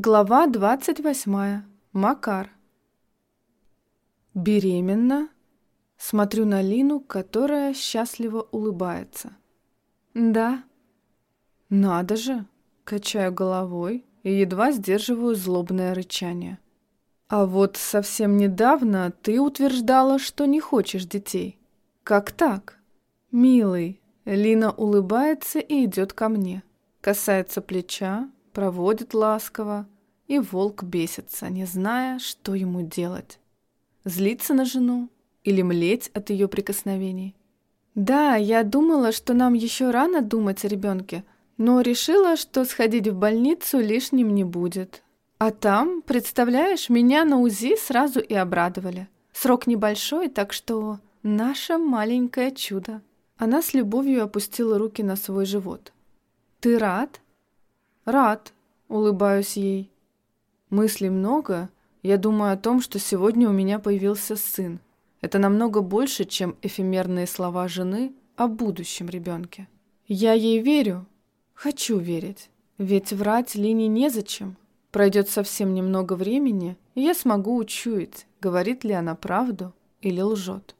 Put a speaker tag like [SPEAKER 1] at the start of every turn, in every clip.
[SPEAKER 1] Глава 28. Макар. Беременна. Смотрю на Лину, которая счастливо улыбается. Да. Надо же. Качаю головой и едва сдерживаю злобное рычание. А вот совсем недавно ты утверждала, что не хочешь детей. Как так? Милый. Лина улыбается и идет ко мне. Касается плеча, проводит ласково, и волк бесится, не зная, что ему делать. Злиться на жену или млеть от ее прикосновений? Да, я думала, что нам еще рано думать о ребенке, но решила, что сходить в больницу лишним не будет. А там, представляешь, меня на УЗИ сразу и обрадовали. Срок небольшой, так что наше маленькое чудо. Она с любовью опустила руки на свой живот. «Ты рад?» «Рад», — улыбаюсь ей. Мыслей много. Я думаю о том, что сегодня у меня появился сын. Это намного больше, чем эфемерные слова жены о будущем ребенке. Я ей верю. Хочу верить. Ведь врать Лине незачем. Пройдет совсем немного времени, и я смогу учуять, говорит ли она правду или лжет.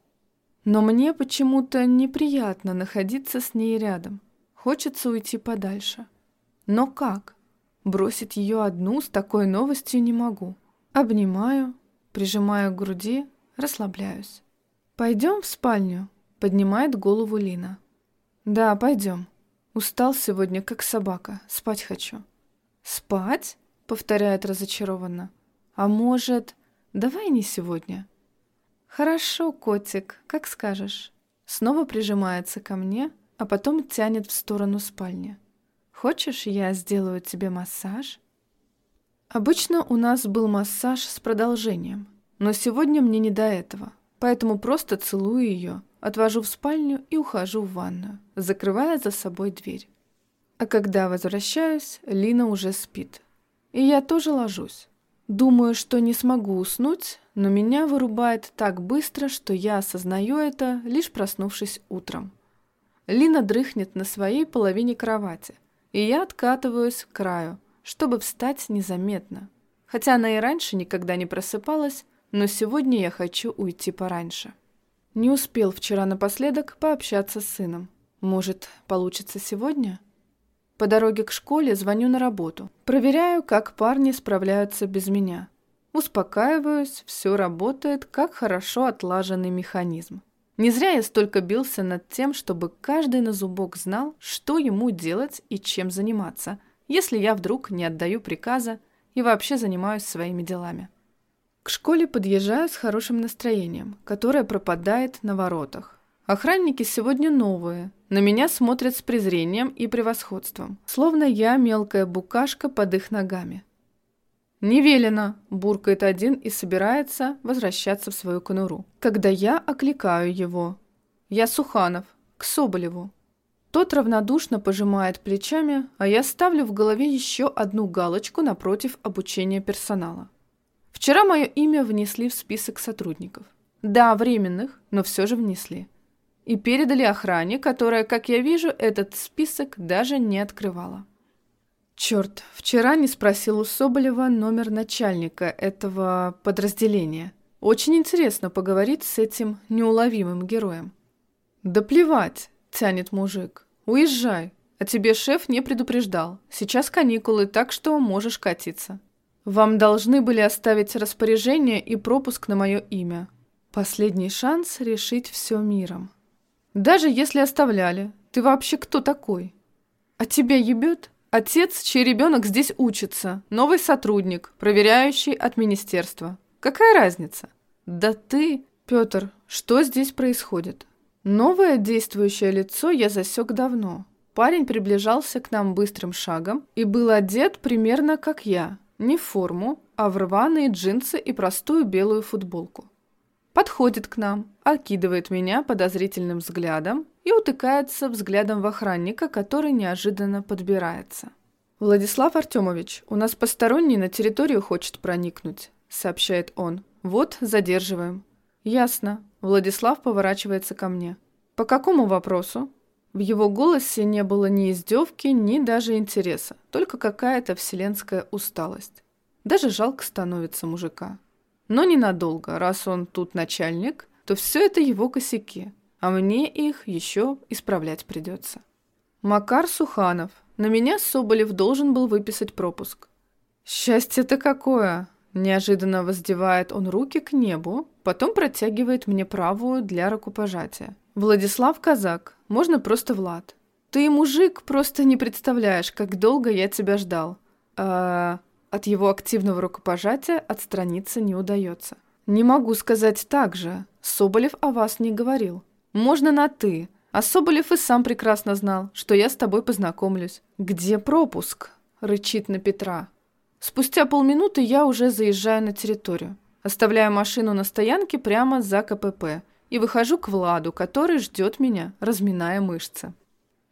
[SPEAKER 1] Но мне почему-то неприятно находиться с ней рядом. Хочется уйти подальше. Но как? Бросить ее одну с такой новостью не могу. Обнимаю, прижимаю к груди, расслабляюсь. «Пойдем в спальню?» — поднимает голову Лина. «Да, пойдем. Устал сегодня, как собака. Спать хочу». «Спать?» — повторяет разочарованно. «А может, давай не сегодня?» «Хорошо, котик, как скажешь». Снова прижимается ко мне, а потом тянет в сторону спальни. Хочешь, я сделаю тебе массаж? Обычно у нас был массаж с продолжением, но сегодня мне не до этого, поэтому просто целую ее, отвожу в спальню и ухожу в ванную, закрывая за собой дверь. А когда возвращаюсь, Лина уже спит. И я тоже ложусь. Думаю, что не смогу уснуть, но меня вырубает так быстро, что я осознаю это, лишь проснувшись утром. Лина дрыхнет на своей половине кровати – и я откатываюсь к краю, чтобы встать незаметно. Хотя она и раньше никогда не просыпалась, но сегодня я хочу уйти пораньше. Не успел вчера напоследок пообщаться с сыном. Может, получится сегодня? По дороге к школе звоню на работу. Проверяю, как парни справляются без меня. Успокаиваюсь, все работает, как хорошо отлаженный механизм. Не зря я столько бился над тем, чтобы каждый на зубок знал, что ему делать и чем заниматься, если я вдруг не отдаю приказа и вообще занимаюсь своими делами. К школе подъезжаю с хорошим настроением, которое пропадает на воротах. Охранники сегодня новые, на меня смотрят с презрением и превосходством, словно я мелкая букашка под их ногами. «Не велено!» – буркает один и собирается возвращаться в свою конуру. Когда я окликаю его. «Я Суханов, к Соболеву». Тот равнодушно пожимает плечами, а я ставлю в голове еще одну галочку напротив обучения персонала. Вчера мое имя внесли в список сотрудников. Да, временных, но все же внесли. И передали охране, которая, как я вижу, этот список даже не открывала. Черт, вчера не спросил у Соболева номер начальника этого подразделения. Очень интересно поговорить с этим неуловимым героем. Да плевать, тянет мужик. Уезжай. А тебе шеф не предупреждал. Сейчас каникулы, так что можешь катиться. Вам должны были оставить распоряжение и пропуск на мое имя. Последний шанс решить все миром. Даже если оставляли, ты вообще кто такой? А тебя ебет? Отец, чей ребенок здесь учится, новый сотрудник, проверяющий от министерства. Какая разница? Да ты, Петр, что здесь происходит? Новое действующее лицо я засек давно. Парень приближался к нам быстрым шагом и был одет примерно как я. Не в форму, а в рваные джинсы и простую белую футболку. Подходит к нам, окидывает меня подозрительным взглядом и утыкается взглядом в охранника, который неожиданно подбирается. «Владислав Артемович, у нас посторонний на территорию хочет проникнуть», — сообщает он. «Вот, задерживаем». «Ясно». Владислав поворачивается ко мне. «По какому вопросу?» В его голосе не было ни издевки, ни даже интереса, только какая-то вселенская усталость. Даже жалко становится мужика. Но ненадолго, раз он тут начальник, то все это его косяки, а мне их еще исправлять придется. Макар Суханов. На меня Соболев должен был выписать пропуск. Счастье-то какое! Неожиданно воздевает он руки к небу, потом протягивает мне правую для рукопожатия. Владислав Казак, можно просто Влад. Ты, мужик, просто не представляешь, как долго я тебя ждал. А от его активного рукопожатия отстраниться не удается. Не могу сказать так же. Соболев о вас не говорил. Можно на «ты», а Соболев и сам прекрасно знал, что я с тобой познакомлюсь. «Где пропуск?» – рычит на Петра. Спустя полминуты я уже заезжаю на территорию. Оставляю машину на стоянке прямо за КПП и выхожу к Владу, который ждет меня, разминая мышцы.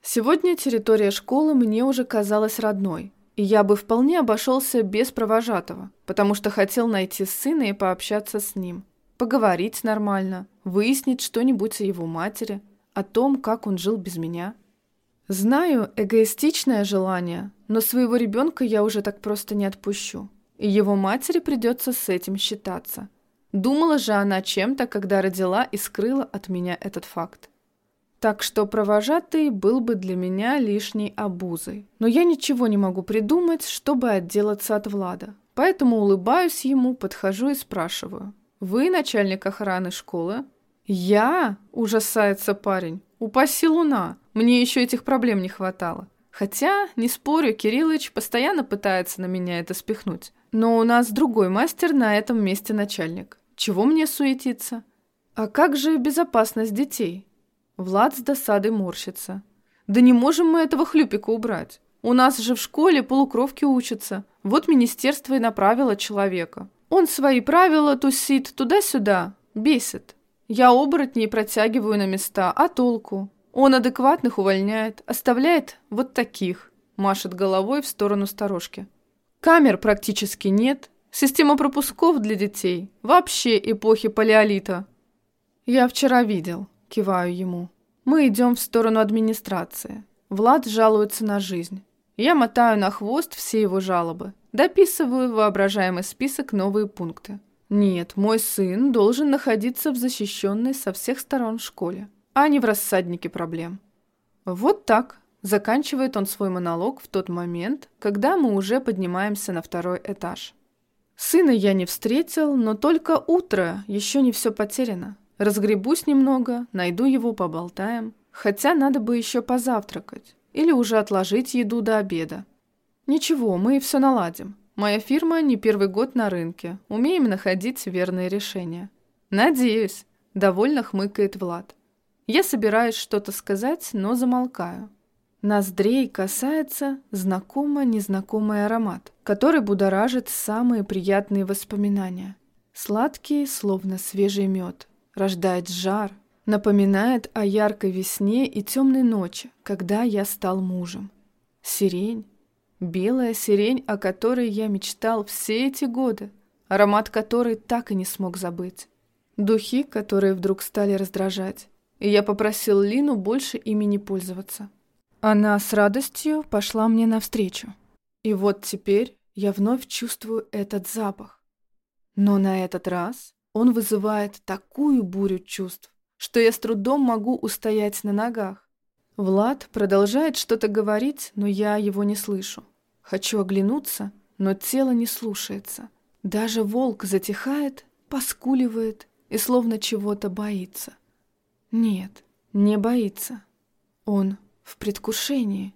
[SPEAKER 1] Сегодня территория школы мне уже казалась родной, я бы вполне обошелся без провожатого, потому что хотел найти сына и пообщаться с ним, поговорить нормально, выяснить что-нибудь о его матери, о том, как он жил без меня. Знаю, эгоистичное желание, но своего ребенка я уже так просто не отпущу. И его матери придется с этим считаться. Думала же она чем-то, когда родила и скрыла от меня этот факт. Так что провожатый был бы для меня лишней обузой. Но я ничего не могу придумать, чтобы отделаться от Влада. Поэтому улыбаюсь ему, подхожу и спрашиваю. «Вы начальник охраны школы?» «Я?» – ужасается парень. «Упаси луна! Мне еще этих проблем не хватало. Хотя, не спорю, Кириллыч постоянно пытается на меня это спихнуть. Но у нас другой мастер на этом месте начальник. Чего мне суетиться? А как же безопасность детей? Влад с досадой морщится. Да не можем мы этого хлюпика убрать. У нас же в школе полукровки учатся. Вот министерство и направило человека. Он свои правила тусит туда-сюда, бесит. Я оборотней протягиваю на места, а толку? Он адекватных увольняет, оставляет вот таких, машет головой в сторону сторожки. Камер практически нет, система пропусков для детей, вообще эпохи палеолита. Я вчера видел, киваю ему. Мы идем в сторону администрации. Влад жалуется на жизнь. Я мотаю на хвост все его жалобы. Дописываю в воображаемый список новые пункты. Нет, мой сын должен находиться в защищенной со всех сторон школе а не в рассаднике проблем. Вот так заканчивает он свой монолог в тот момент, когда мы уже поднимаемся на второй этаж. Сына я не встретил, но только утро, еще не все потеряно. Разгребусь немного, найду его, поболтаем. Хотя надо бы еще позавтракать. Или уже отложить еду до обеда. Ничего, мы все наладим. Моя фирма не первый год на рынке. Умеем находить верные решения. Надеюсь, довольно хмыкает Влад. Я собираюсь что-то сказать, но замолкаю. Ноздрей касается знакомо-незнакомый аромат, который будоражит самые приятные воспоминания. Сладкий, словно свежий мед, рождает жар, напоминает о яркой весне и темной ночи, когда я стал мужем. Сирень, белая сирень, о которой я мечтал все эти годы, аромат которой так и не смог забыть. Духи, которые вдруг стали раздражать и я попросил Лину больше ими не пользоваться. Она с радостью пошла мне навстречу. И вот теперь я вновь чувствую этот запах. Но на этот раз он вызывает такую бурю чувств, что я с трудом могу устоять на ногах. Влад продолжает что-то говорить, но я его не слышу. Хочу оглянуться, но тело не слушается. Даже волк затихает, поскуливает и словно чего-то боится. Нет, не боится. Он в предвкушении.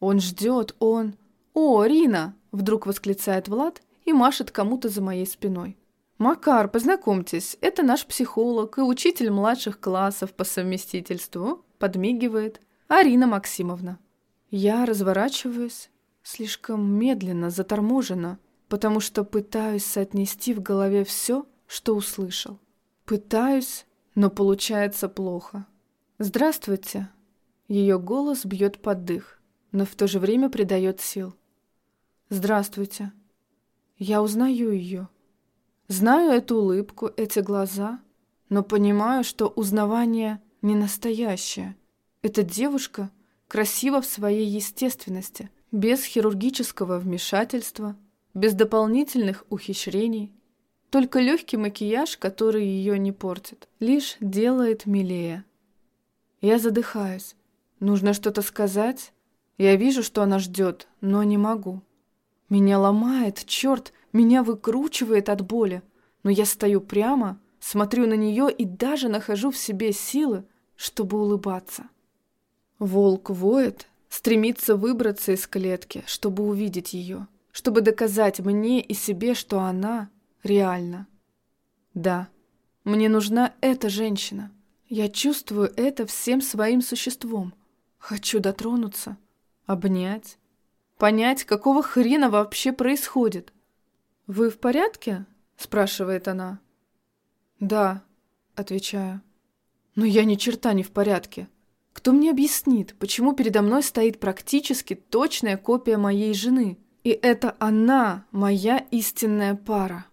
[SPEAKER 1] Он ждет, он... «О, Рина!» — вдруг восклицает Влад и машет кому-то за моей спиной. «Макар, познакомьтесь, это наш психолог и учитель младших классов по совместительству», — подмигивает. «Арина Максимовна». Я разворачиваюсь слишком медленно, заторможенно, потому что пытаюсь соотнести в голове все, что услышал. Пытаюсь но получается плохо. «Здравствуйте!» Ее голос бьет под дых, но в то же время придает сил. «Здравствуйте!» Я узнаю ее. Знаю эту улыбку, эти глаза, но понимаю, что узнавание не настоящее. Эта девушка красива в своей естественности, без хирургического вмешательства, без дополнительных ухищрений. Только легкий макияж, который ее не портит, лишь делает милее. Я задыхаюсь. Нужно что-то сказать. Я вижу, что она ждет, но не могу. Меня ломает, черт, меня выкручивает от боли. Но я стою прямо, смотрю на нее и даже нахожу в себе силы, чтобы улыбаться. Волк воет, стремится выбраться из клетки, чтобы увидеть ее, чтобы доказать мне и себе, что она реальна. Да, мне нужна эта женщина. Я чувствую это всем своим существом. Хочу дотронуться, обнять, понять, какого хрена вообще происходит. «Вы в порядке?» – спрашивает она. «Да», – отвечаю. «Но я ни черта не в порядке. Кто мне объяснит, почему передо мной стоит практически точная копия моей жены? И это она, моя истинная пара?»